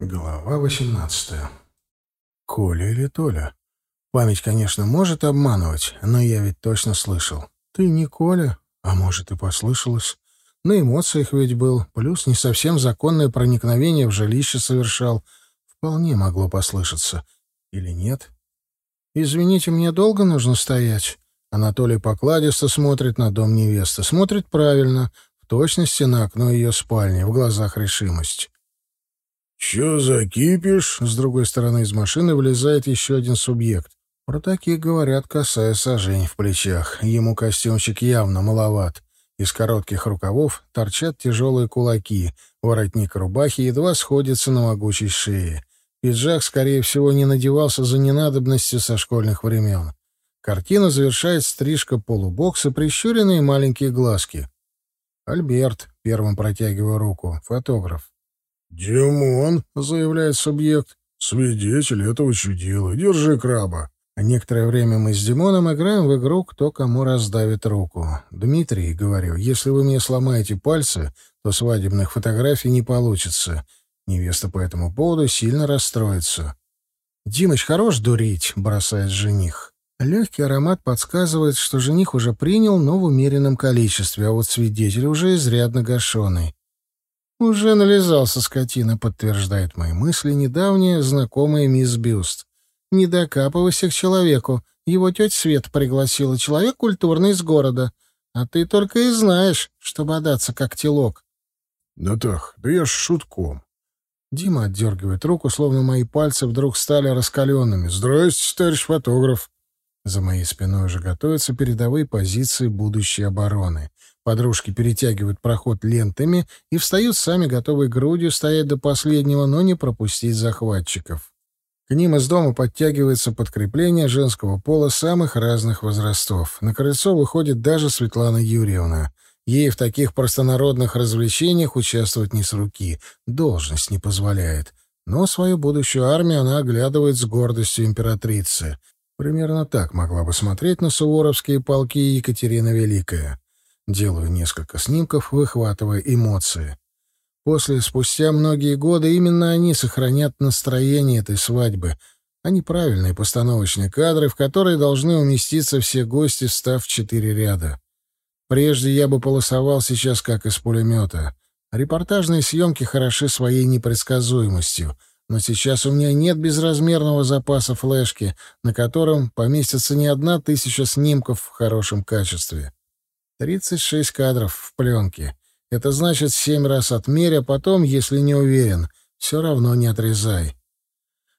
Глава 18. Коля или Толя? Память, конечно, может обманывать, но я ведь точно слышал. Ты не Коля, а может и послышалось. На эмоциях ведь был, плюс не совсем законное проникновение в жилище совершал. Вполне могло послышаться. Или нет? Извините, мне долго нужно стоять? Анатолий покладисто смотрит на дом невесты. Смотрит правильно, в точности на окно ее спальни, в глазах решимость. «Чё закипишь?» С другой стороны из машины вылезает еще один субъект. Про такие говорят, касая сажень в плечах. Ему костюмчик явно маловат. Из коротких рукавов торчат тяжелые кулаки. Воротник рубахи едва сходится на могучей шее. Пиджак, скорее всего, не надевался за ненадобностью со школьных времен. Картина завершает стрижка полубокс и прищуренные маленькие глазки. Альберт, первым протягивая руку, фотограф. «Димон», — заявляет субъект, — «свидетель этого чудила. Держи краба». Некоторое время мы с Димоном играем в игру «Кто кому раздавит руку». «Дмитрий», — говорю, — «если вы мне сломаете пальцы, то свадебных фотографий не получится». Невеста по этому поводу сильно расстроится. «Димыч, хорош дурить», — бросает жених. Легкий аромат подсказывает, что жених уже принял, но в умеренном количестве, а вот свидетель уже изрядно гашеный. «Уже нализался скотина», — подтверждает мои мысли недавняя знакомая мисс Бюст. «Не докапывайся к человеку. Его тетя Свет пригласила. Человек культурный из города. А ты только и знаешь, что бодаться как телок». «Натах, да я ж шутком». Дима отдергивает руку, словно мои пальцы вдруг стали раскаленными. «Здрасте, товарищ фотограф». За моей спиной уже готовятся передовые позиции будущей обороны. Подружки перетягивают проход лентами и встают сами, готовые грудью стоять до последнего, но не пропустить захватчиков. К ним из дома подтягивается подкрепление женского пола самых разных возрастов. На крыльцо выходит даже Светлана Юрьевна. Ей в таких простонародных развлечениях участвовать не с руки, должность не позволяет. Но свою будущую армию она оглядывает с гордостью императрицы. Примерно так могла бы смотреть на суворовские полки Екатерина Великая. Делаю несколько снимков, выхватывая эмоции. После, спустя многие годы, именно они сохранят настроение этой свадьбы, не правильные постановочные кадры, в которые должны уместиться все гости, став в четыре ряда. Прежде я бы полосовал сейчас как из пулемета. Репортажные съемки хороши своей непредсказуемостью, но сейчас у меня нет безразмерного запаса флешки, на котором поместится не одна тысяча снимков в хорошем качестве. 36 кадров в пленке. Это значит семь раз отмерь, а потом, если не уверен, все равно не отрезай.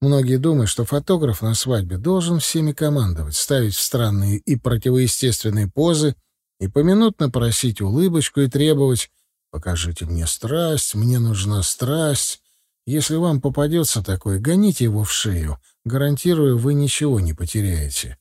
Многие думают, что фотограф на свадьбе должен всеми командовать, ставить в странные и противоестественные позы и поминутно просить улыбочку и требовать «покажите мне страсть, мне нужна страсть». Если вам попадется такой, гоните его в шею. Гарантирую, вы ничего не потеряете.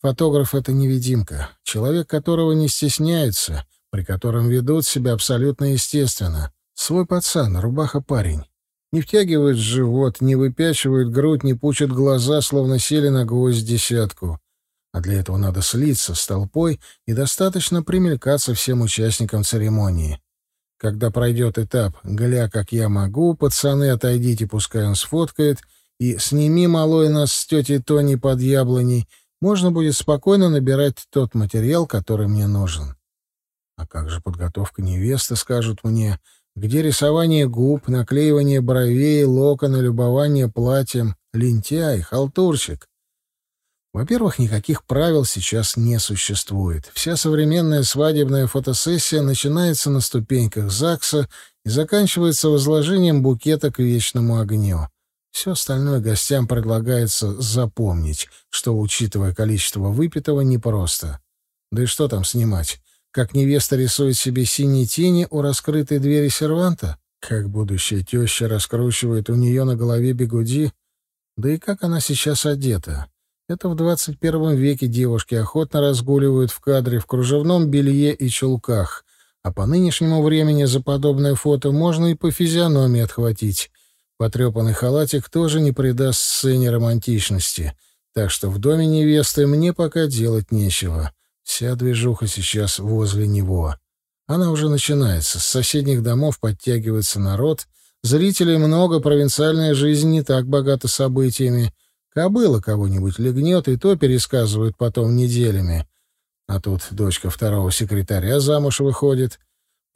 Фотограф — это невидимка, человек, которого не стесняются, при котором ведут себя абсолютно естественно. Свой пацан, рубаха-парень. Не втягивают живот, не выпячивают грудь, не пучат глаза, словно сели на гвоздь десятку. А для этого надо слиться с толпой и достаточно примелькаться всем участникам церемонии. Когда пройдет этап «гля, как я могу», пацаны, отойдите, пускай он сфоткает, и «сними, малой, нас с тетей Тони под яблоней», можно будет спокойно набирать тот материал, который мне нужен. А как же подготовка невесты, скажут мне, где рисование губ, наклеивание бровей, локоны, любование платьем, лентяй, халтурщик. Во-первых, никаких правил сейчас не существует. Вся современная свадебная фотосессия начинается на ступеньках ЗАГСа и заканчивается возложением букета к вечному огню. Все остальное гостям предлагается запомнить, что, учитывая количество выпитого, непросто. Да и что там снимать? Как невеста рисует себе синие тени у раскрытой двери серванта? Как будущая теща раскручивает у нее на голове бегуди? Да и как она сейчас одета? Это в двадцать первом веке девушки охотно разгуливают в кадре в кружевном белье и чулках, а по нынешнему времени за подобное фото можно и по физиономии отхватить. Потрепанный халатик тоже не придаст сцене романтичности, так что в доме невесты мне пока делать нечего. Вся движуха сейчас возле него. Она уже начинается. С соседних домов подтягивается народ. Зрителей много, провинциальная жизнь не так богата событиями. Кобыла кого-нибудь легнет, и то пересказывают потом неделями. А тут дочка второго секретаря замуж выходит.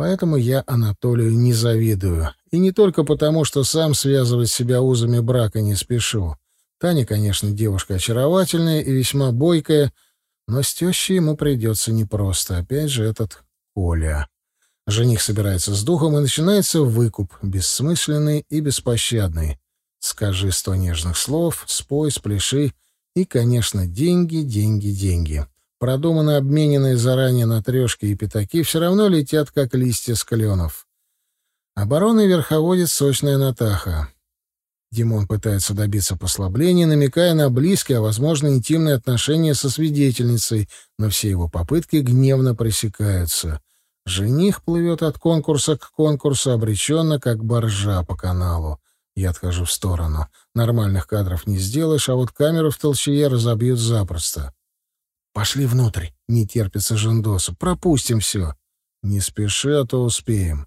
Поэтому я Анатолию не завидую. И не только потому, что сам связывать себя узами брака не спешу. Таня, конечно, девушка очаровательная и весьма бойкая, но с тещей ему придется непросто. Опять же этот Коля. Жених собирается с духом, и начинается выкуп, бессмысленный и беспощадный. Скажи сто нежных слов, спой, спляши, и, конечно, деньги, деньги, деньги. Продуманно обмененные заранее на трешки и пятаки все равно летят, как листья с кленов. Обороной верховодит сочная Натаха. Димон пытается добиться послабления, намекая на близкие, а, возможно, интимные отношения со свидетельницей, но все его попытки гневно пресекаются. Жених плывет от конкурса к конкурсу обреченно, как боржа по каналу. Я отхожу в сторону. Нормальных кадров не сделаешь, а вот камеру в толчее разобьют запросто. «Пошли внутрь», — не терпится Жендосу. «Пропустим все». «Не спеши, а то успеем».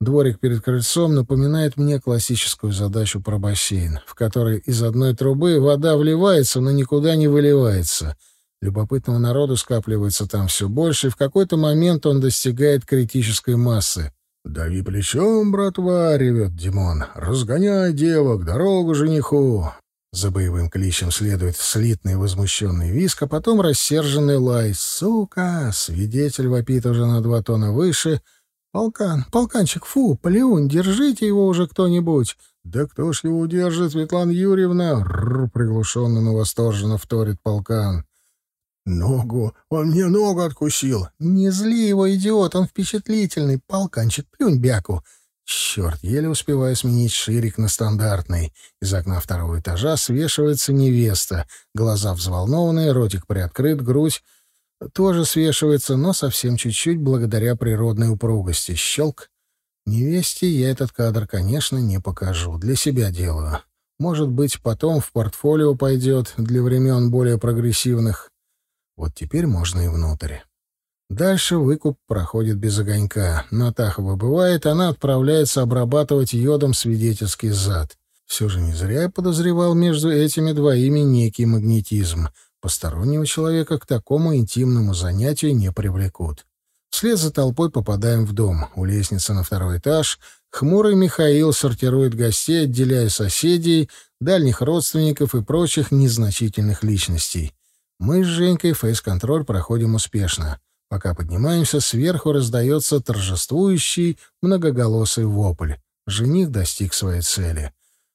Дворик перед крыльцом напоминает мне классическую задачу про бассейн, в которой из одной трубы вода вливается, но никуда не выливается. Любопытного народу скапливается там все больше, и в какой-то момент он достигает критической массы. «Дави плечом, братва!» — ревет Димон. «Разгоняй девок, дорогу жениху!» За боевым кличем следует слитный возмущенный виск, а потом рассерженный лай. «Сука!» — свидетель вопит уже на два тона выше — «Полкан, полканчик, фу, Полеун, держите его уже кто-нибудь!» «Да кто ж его удержит, Светлана Юрьевна?» Рр, приглушенно, но восторженно вторит полкан. «Ногу! Он мне ногу откусил!» «Не зли его, идиот, он впечатлительный! Полканчик, плюнь бяку!» Черт, еле успеваю сменить ширик на стандартный. Из окна второго этажа свешивается невеста. Глаза взволнованные, ротик приоткрыт, грудь тоже свешивается, но совсем чуть-чуть благодаря природной упругости. Щелк. Невесте я этот кадр, конечно, не покажу. Для себя делаю. Может быть, потом в портфолио пойдет для времен более прогрессивных. Вот теперь можно и внутрь. Дальше выкуп проходит без огонька. Натаха выбывает, она отправляется обрабатывать йодом свидетельский зад. Все же не зря я подозревал между этими двоими некий магнетизм. Постороннего человека к такому интимному занятию не привлекут. Вслед за толпой попадаем в дом. У лестницы на второй этаж хмурый Михаил сортирует гостей, отделяя соседей, дальних родственников и прочих незначительных личностей. Мы с Женькой фейс-контроль проходим успешно. Пока поднимаемся, сверху раздается торжествующий многоголосый вопль. Жених достиг своей цели.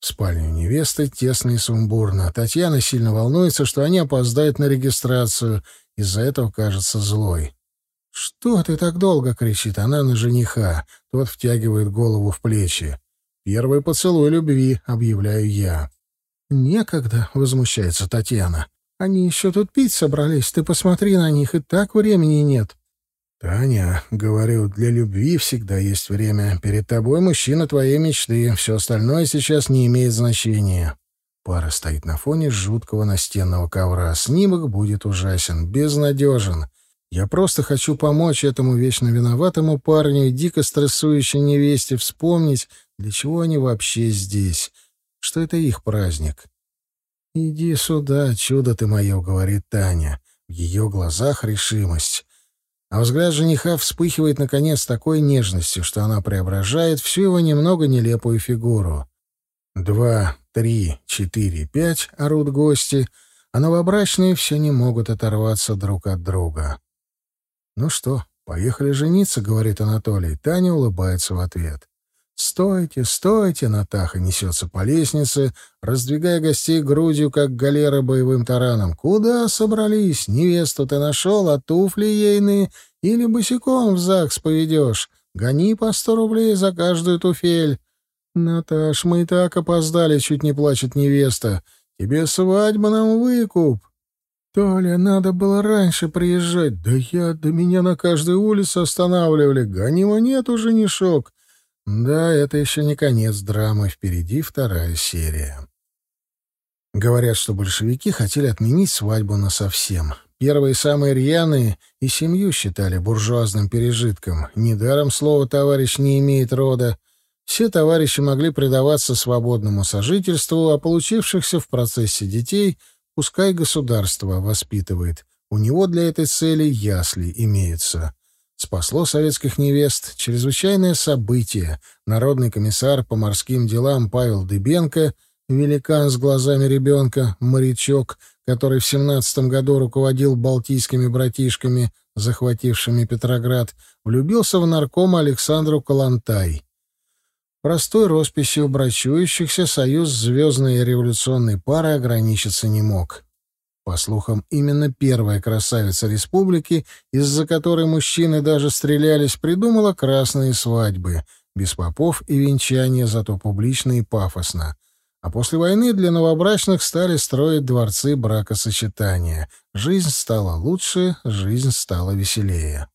В спальню невесты тесно и сумбурно. Татьяна сильно волнуется, что они опоздают на регистрацию. Из-за этого кажется злой. «Что ты так долго?» — кричит она на жениха. Тот втягивает голову в плечи. «Первый поцелуй любви», — объявляю я. «Некогда», — возмущается Татьяна. «Они еще тут пить собрались. Ты посмотри на них, и так времени нет». «Таня, говорю, для любви всегда есть время. Перед тобой мужчина твоей мечты. Все остальное сейчас не имеет значения». Пара стоит на фоне жуткого настенного ковра. Снимок будет ужасен, безнадежен. Я просто хочу помочь этому вечно виноватому парню и дико стрессующей невесте вспомнить, для чего они вообще здесь, что это их праздник. «Иди сюда, чудо ты мое», — говорит Таня. В ее глазах решимость. А взгляд жениха вспыхивает, наконец, такой нежностью, что она преображает всю его немного нелепую фигуру. Два, три, четыре, пять орут гости, а новобрачные все не могут оторваться друг от друга. «Ну что, поехали жениться», — говорит Анатолий. Таня улыбается в ответ. «Стойте, стойте!» — Натаха несется по лестнице, раздвигая гостей грудью, как галера боевым тараном. «Куда собрались? Невесту ты нашел, а туфли ейные? Или босиком в ЗАГС поведешь? Гони по сто рублей за каждую туфель!» «Наташ, мы и так опоздали», — чуть не плачет невеста. «Тебе свадьба нам выкуп!» «Толя, надо было раньше приезжать. Да я, до меня на каждой улице останавливали. Гони монету, женишок!» Да, это еще не конец драмы, впереди вторая серия. Говорят, что большевики хотели отменить свадьбу насовсем. Первые самые рьяные и семью считали буржуазным пережитком. Недаром слово «товарищ» не имеет рода. Все товарищи могли предаваться свободному сожительству, а получившихся в процессе детей пускай государство воспитывает. У него для этой цели ясли имеются. Спасло советских невест чрезвычайное событие. Народный комиссар по морским делам Павел Дыбенко, великан с глазами ребенка, морячок, который в семнадцатом году руководил балтийскими братишками, захватившими Петроград, влюбился в наркома Александру Калантай. Простой росписью брачующихся союз звездной революционной пары ограничиться не мог. По слухам, именно первая красавица республики, из-за которой мужчины даже стрелялись, придумала красные свадьбы, без попов и венчания, зато публично и пафосно. А после войны для новобрачных стали строить дворцы бракосочетания. Жизнь стала лучше, жизнь стала веселее.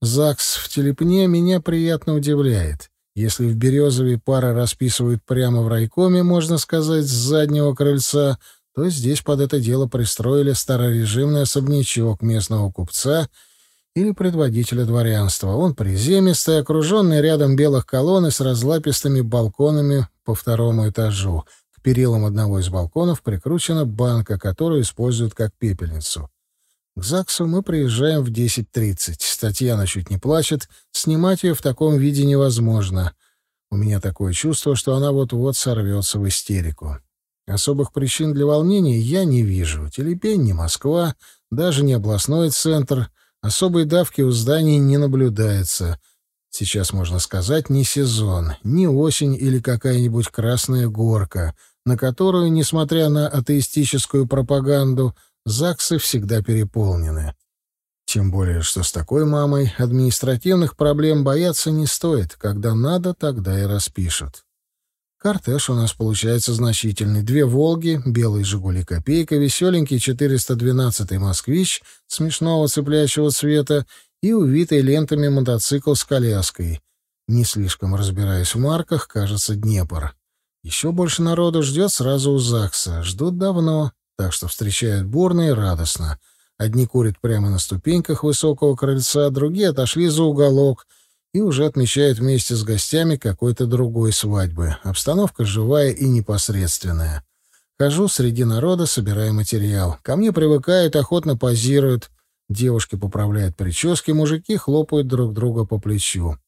ЗАГС в Телепне меня приятно удивляет. Если в Березове пара расписывают прямо в райкоме, можно сказать, с заднего крыльца — то здесь под это дело пристроили старорежимный особнячок местного купца или предводителя дворянства. Он приземистый, окруженный рядом белых колонн и с разлапистыми балконами по второму этажу. К перилам одного из балконов прикручена банка, которую используют как пепельницу. К ЗАГСу мы приезжаем в 10.30. Татьяна чуть не плачет. Снимать ее в таком виде невозможно. У меня такое чувство, что она вот-вот сорвется в истерику. Особых причин для волнения я не вижу. Телепень не Москва, даже не областной центр. Особой давки у зданий не наблюдается. Сейчас, можно сказать, не сезон, не осень или какая-нибудь красная горка, на которую, несмотря на атеистическую пропаганду, ЗАГСы всегда переполнены. Тем более, что с такой мамой административных проблем бояться не стоит. Когда надо, тогда и распишут. Кортеж у нас получается значительный. Две «Волги», белый «Жигули» «Копейка», веселенький 412-й «Москвич» смешного цепляющего цвета и увитый лентами мотоцикл с коляской. Не слишком разбираясь в марках, кажется, Днепр. Еще больше народу ждет сразу у ЗАГСа. Ждут давно, так что встречают бурно и радостно. Одни курят прямо на ступеньках высокого крыльца, другие отошли за уголок — и уже отмечают вместе с гостями какой-то другой свадьбы. Обстановка живая и непосредственная. Хожу среди народа, собирая материал. Ко мне привыкают, охотно позируют. Девушки поправляют прически, мужики хлопают друг друга по плечу.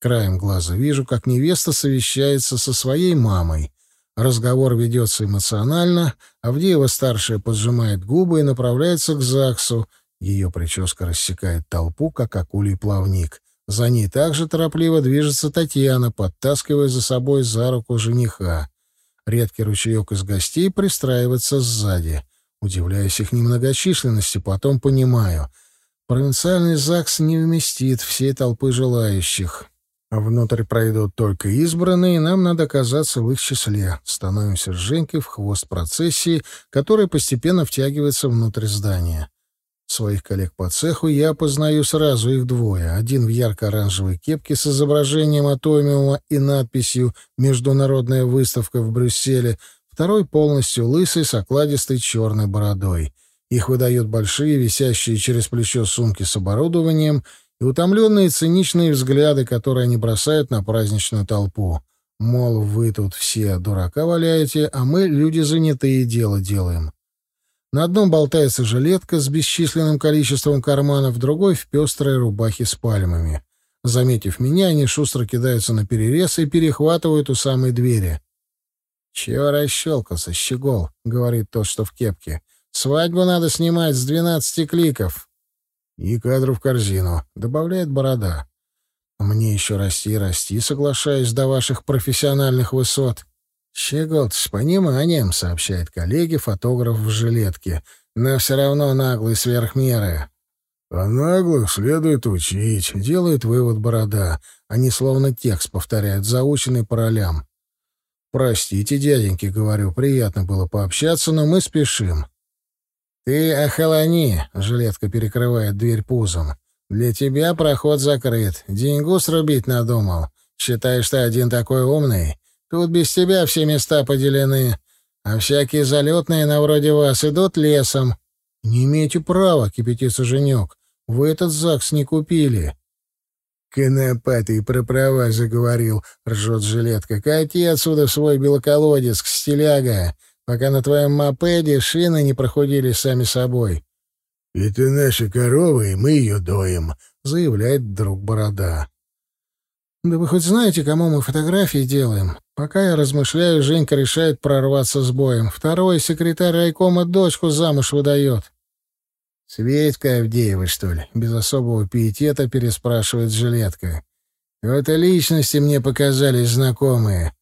Краем глаза вижу, как невеста совещается со своей мамой. Разговор ведется эмоционально. Авдеева-старшая поджимает губы и направляется к ЗАГСу. Ее прическа рассекает толпу, как акулий плавник. За ней также торопливо движется Татьяна, подтаскивая за собой за руку жениха. Редкий ручеек из гостей пристраивается сзади. Удивляюсь их немногочисленности, потом понимаю. Провинциальный ЗАГС не вместит всей толпы желающих. Внутрь пройдут только избранные, и нам надо оказаться в их числе. Становимся с Женькой в хвост процессии, которая постепенно втягивается внутрь здания. Своих коллег по цеху я познаю сразу их двое. Один в ярко-оранжевой кепке с изображением атомиума и надписью «Международная выставка в Брюсселе», второй полностью лысый с окладистой черной бородой. Их выдают большие, висящие через плечо сумки с оборудованием и утомленные циничные взгляды, которые они бросают на праздничную толпу. Мол, вы тут все дурака валяете, а мы, люди занятые, дело делаем. На одном болтается жилетка с бесчисленным количеством карманов, другой — в пестрой рубахе с пальмами. Заметив меня, они шустро кидаются на перерез и перехватывают у самой двери. «Чего расщелкался, щегол?» — говорит тот, что в кепке. «Свадьбу надо снимать с двенадцати кликов». «И кадру в корзину», — добавляет борода. «Мне еще расти и расти, соглашаюсь до ваших профессиональных высот». «Щегол с пониманием», — сообщает коллеге фотограф в жилетке, «но все равно наглый сверх меры». «А наглых следует учить», — делает вывод Борода. Они словно текст повторяют, заученный по ролям. «Простите, дяденьки», — говорю, — «приятно было пообщаться, но мы спешим». «Ты охолони», — жилетка перекрывает дверь пузом. «Для тебя проход закрыт. Деньгу срубить надумал. Считаешь, ты один такой умный? Тут без тебя все места поделены, а всякие залетные на вроде вас идут лесом. Не имеете права, кипятится женек. Вы этот ЗАГС не купили. «Конопатый про права заговорил», — ржет жилетка. «Кати отсюда свой белоколодец, стиляга, пока на твоем мопеде шины не прохудили сами собой». «Это наша корова, и мы ее доим», — заявляет друг Борода. «Да вы хоть знаете, кому мы фотографии делаем? Пока я размышляю, Женька решает прорваться с боем. Второй секретарь райкома дочку замуж выдает». «Светька Авдеева, что ли?» — без особого пиетета переспрашивает жилетка. «Вот и личности мне показались знакомые.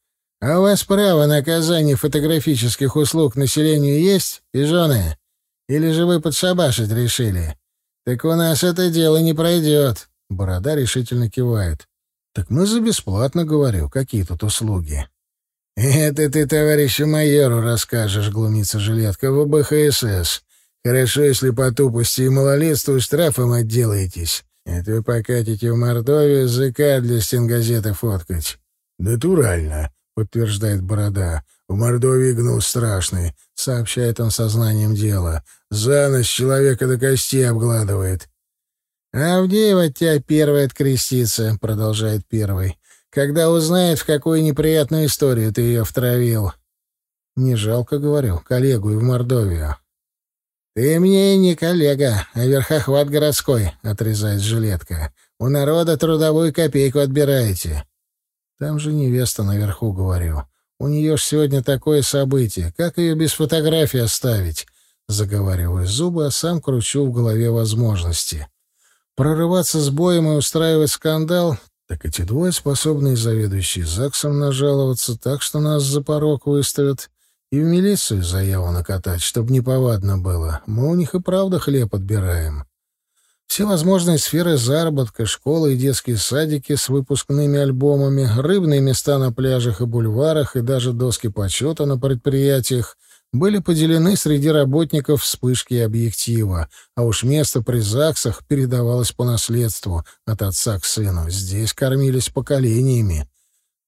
А у вас право на оказание фотографических услуг населению есть, пижоны? Или же вы подшабашить решили? Так у нас это дело не пройдет». Борода решительно кивает. «Так мы за бесплатно, говорю. Какие тут услуги?» «Это ты товарищу майору расскажешь», — глумится жилетка, — «в БХСС. Хорошо, если по тупости и малолетству штрафом отделаетесь. Это вы покатите в Мордовию ЗК для стенгазеты фоткать. Натурально, подтверждает Борода. В Мордовии гнус страшный, сообщает он сознанием дела. За ночь человека до кости обгладывает. «Авдеева тебя первый открестится», — продолжает первый, «когда узнает, в какую неприятную историю ты ее втравил». «Не жалко, — говорю, — коллегу и в Мордовию». «Ты мне не коллега, а верхохват городской», — отрезает жилетка. «У народа трудовую копейку отбираете». «Там же невеста наверху, говорю. У нее ж сегодня такое событие. Как ее без фотографии оставить?» Заговариваю зубы, а сам кручу в голове возможности. Прорываться с боем и устраивать скандал так эти двое способные заведующие ЗАГСом нажаловаться так, что нас за порог выставят, и в милицию заяву накатать, чтобы неповадно было. Мы у них и правда хлеб отбираем. Все возможные сферы заработка, школы и детские садики с выпускными альбомами, рыбные места на пляжах и бульварах и даже доски почета на предприятиях были поделены среди работников вспышки объектива, а уж место при ЗАГСах передавалось по наследству от отца к сыну. Здесь кормились поколениями.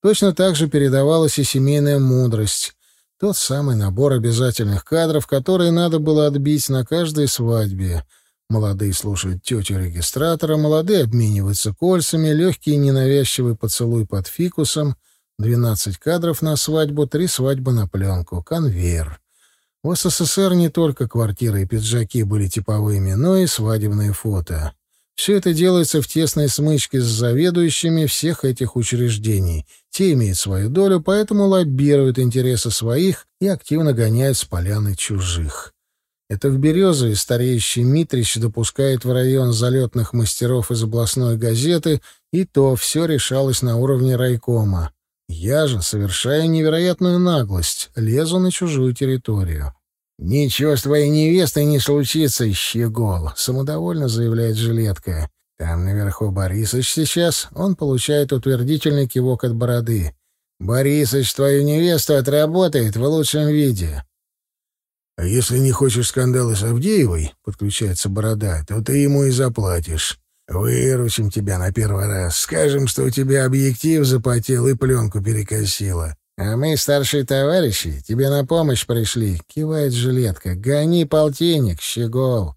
Точно так же передавалась и семейная мудрость. Тот самый набор обязательных кадров, которые надо было отбить на каждой свадьбе. Молодые слушают тетю регистратора, молодые обмениваются кольцами, легкий и ненавязчивый поцелуй под фикусом, двенадцать кадров на свадьбу, три свадьбы на пленку, конвейер. В СССР не только квартиры и пиджаки были типовыми, но и свадебные фото. Все это делается в тесной смычке с заведующими всех этих учреждений. Те имеют свою долю, поэтому лоббируют интересы своих и активно гоняют с поляны чужих. Это в Березове стареющий Митрич допускает в район залетных мастеров из областной газеты, и то все решалось на уровне райкома. Я же, совершаю невероятную наглость, лезу на чужую территорию. «Ничего с твоей невестой не случится, щегол», — самодовольно заявляет жилетка. «Там наверху Борисыч сейчас, он получает утвердительный кивок от бороды. Борисыч твою невесту отработает в лучшем виде». «А если не хочешь скандала с Авдеевой, — подключается борода, — то ты ему и заплатишь. Выручим тебя на первый раз. Скажем, что у тебя объектив запотел и пленку перекосило. «А мы, старшие товарищи, тебе на помощь пришли», — кивает жилетка. «Гони полтинник, щегол».